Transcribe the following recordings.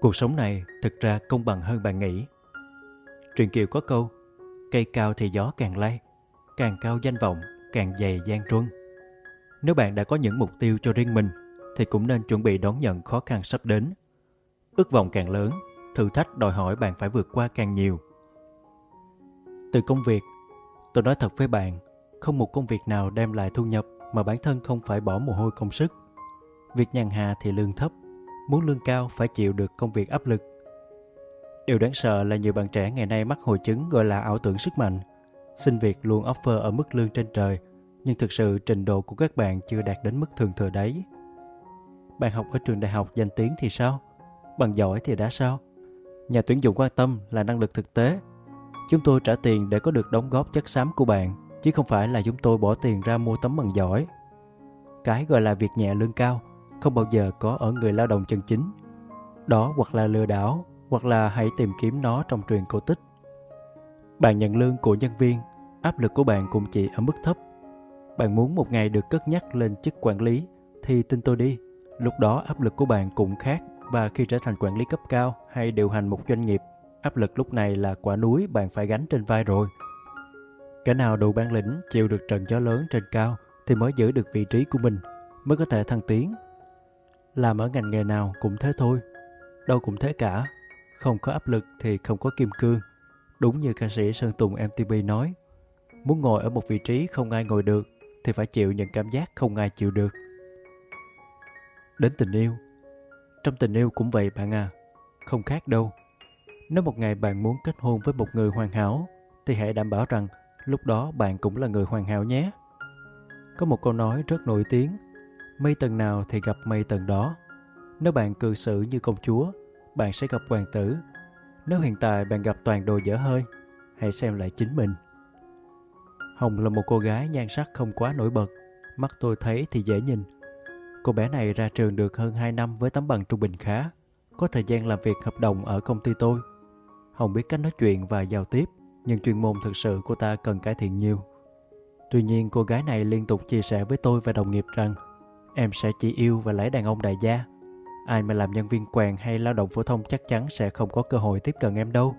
Cuộc sống này thực ra công bằng hơn bạn nghĩ. Truyền kiều có câu, cây cao thì gió càng lay, càng cao danh vọng, càng dày gian truân. Nếu bạn đã có những mục tiêu cho riêng mình, thì cũng nên chuẩn bị đón nhận khó khăn sắp đến. Ước vọng càng lớn, thử thách đòi hỏi bạn phải vượt qua càng nhiều. Từ công việc, tôi nói thật với bạn, không một công việc nào đem lại thu nhập mà bản thân không phải bỏ mồ hôi công sức. Việc nhàn hạ thì lương thấp, muốn lương cao phải chịu được công việc áp lực. Điều đáng sợ là nhiều bạn trẻ ngày nay mắc hội chứng gọi là ảo tưởng sức mạnh. Xin việc luôn offer ở mức lương trên trời, nhưng thực sự trình độ của các bạn chưa đạt đến mức thường thừa đấy. Bạn học ở trường đại học danh tiếng thì sao? Bằng giỏi thì đã sao? Nhà tuyển dụng quan tâm là năng lực thực tế. Chúng tôi trả tiền để có được đóng góp chất xám của bạn, chứ không phải là chúng tôi bỏ tiền ra mua tấm bằng giỏi. Cái gọi là việc nhẹ lương cao không bao giờ có ở người lao động chân chính. Đó hoặc là lừa đảo, hoặc là hãy tìm kiếm nó trong truyền cổ tích. Bạn nhận lương của nhân viên, áp lực của bạn cũng chỉ ở mức thấp. Bạn muốn một ngày được cất nhắc lên chức quản lý, thì tin tôi đi, lúc đó áp lực của bạn cũng khác và khi trở thành quản lý cấp cao hay điều hành một doanh nghiệp, áp lực lúc này là quả núi bạn phải gánh trên vai rồi. Kẻ nào đủ bản lĩnh chịu được trận gió lớn trên cao thì mới giữ được vị trí của mình, mới có thể thăng tiến làm ở ngành nghề nào cũng thế thôi. Đâu cũng thế cả. Không có áp lực thì không có kim cương. Đúng như ca sĩ Sơn Tùng MTV nói. Muốn ngồi ở một vị trí không ai ngồi được thì phải chịu những cảm giác không ai chịu được. Đến tình yêu. Trong tình yêu cũng vậy bạn à. Không khác đâu. Nếu một ngày bạn muốn kết hôn với một người hoàn hảo, thì hãy đảm bảo rằng lúc đó bạn cũng là người hoàn hảo nhé. Có một câu nói rất nổi tiếng Mây tầng nào thì gặp mây tầng đó. Nếu bạn cư xử như công chúa, bạn sẽ gặp hoàng tử. Nếu hiện tại bạn gặp toàn đồ dở hơi, hãy xem lại chính mình. Hồng là một cô gái nhan sắc không quá nổi bật, mắt tôi thấy thì dễ nhìn. Cô bé này ra trường được hơn 2 năm với tấm bằng trung bình khá, có thời gian làm việc hợp đồng ở công ty tôi. Hồng biết cách nói chuyện và giao tiếp, nhưng chuyên môn thực sự cô ta cần cải thiện nhiều. Tuy nhiên, cô gái này liên tục chia sẻ với tôi và đồng nghiệp rằng Em sẽ chỉ yêu và lấy đàn ông đại gia. Ai mà làm nhân viên quèn hay lao động phổ thông chắc chắn sẽ không có cơ hội tiếp cận em đâu.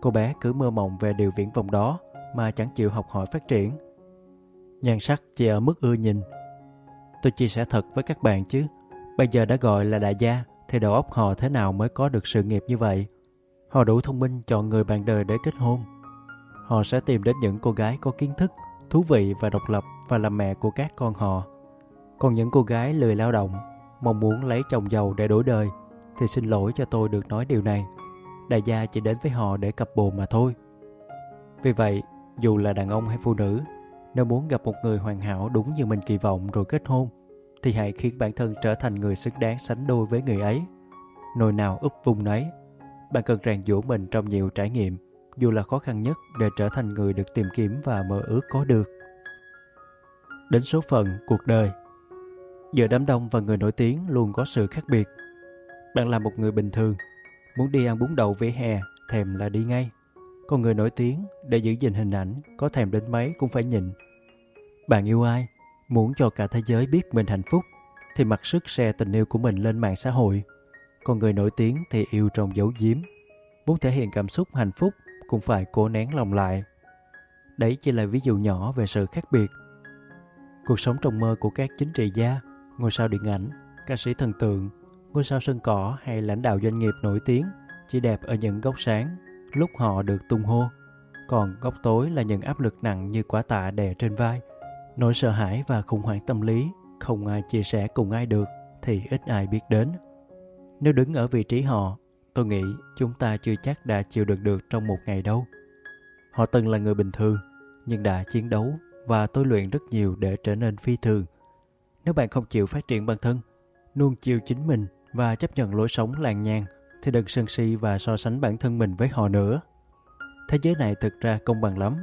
Cô bé cứ mơ mộng về điều viễn vọng đó mà chẳng chịu học hỏi phát triển. Nhan sắc chỉ ở mức ưa nhìn. Tôi chia sẻ thật với các bạn chứ. Bây giờ đã gọi là đại gia thì đầu óc họ thế nào mới có được sự nghiệp như vậy? Họ đủ thông minh chọn người bạn đời để kết hôn. Họ sẽ tìm đến những cô gái có kiến thức, thú vị và độc lập và làm mẹ của các con họ. Còn những cô gái lười lao động, mong muốn lấy chồng giàu để đổi đời, thì xin lỗi cho tôi được nói điều này. Đại gia chỉ đến với họ để cặp bồ mà thôi. Vì vậy, dù là đàn ông hay phụ nữ, nếu muốn gặp một người hoàn hảo đúng như mình kỳ vọng rồi kết hôn, thì hãy khiến bản thân trở thành người xứng đáng sánh đôi với người ấy. Nồi nào úp vùng nấy. Bạn cần rèn giũa mình trong nhiều trải nghiệm, dù là khó khăn nhất để trở thành người được tìm kiếm và mơ ước có được. Đến số phận cuộc đời Giữa đám đông và người nổi tiếng luôn có sự khác biệt. Bạn là một người bình thường, muốn đi ăn bún đậu vỉa hè, thèm là đi ngay. Còn người nổi tiếng, để giữ gìn hình ảnh, có thèm đến mấy cũng phải nhịn. Bạn yêu ai, muốn cho cả thế giới biết mình hạnh phúc, thì mặc sức share tình yêu của mình lên mạng xã hội. Còn người nổi tiếng thì yêu trong dấu giếm. Muốn thể hiện cảm xúc hạnh phúc cũng phải cố nén lòng lại. Đấy chỉ là ví dụ nhỏ về sự khác biệt. Cuộc sống trong mơ của các chính trị gia ngôi sao điện ảnh, ca sĩ thần tượng, ngôi sao sân cỏ hay lãnh đạo doanh nghiệp nổi tiếng chỉ đẹp ở những góc sáng lúc họ được tung hô. Còn góc tối là những áp lực nặng như quả tạ đè trên vai. Nỗi sợ hãi và khủng hoảng tâm lý không ai chia sẻ cùng ai được thì ít ai biết đến. Nếu đứng ở vị trí họ, tôi nghĩ chúng ta chưa chắc đã chịu được được trong một ngày đâu. Họ từng là người bình thường, nhưng đã chiến đấu và tôi luyện rất nhiều để trở nên phi thường. Nếu bạn không chịu phát triển bản thân, nuông chiều chính mình và chấp nhận lối sống làng nhàn, thì đừng sân si và so sánh bản thân mình với họ nữa. Thế giới này thực ra công bằng lắm.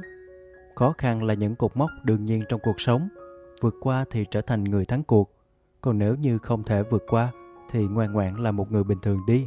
Khó khăn là những cột mốc đương nhiên trong cuộc sống. Vượt qua thì trở thành người thắng cuộc. Còn nếu như không thể vượt qua thì ngoan ngoãn là một người bình thường đi.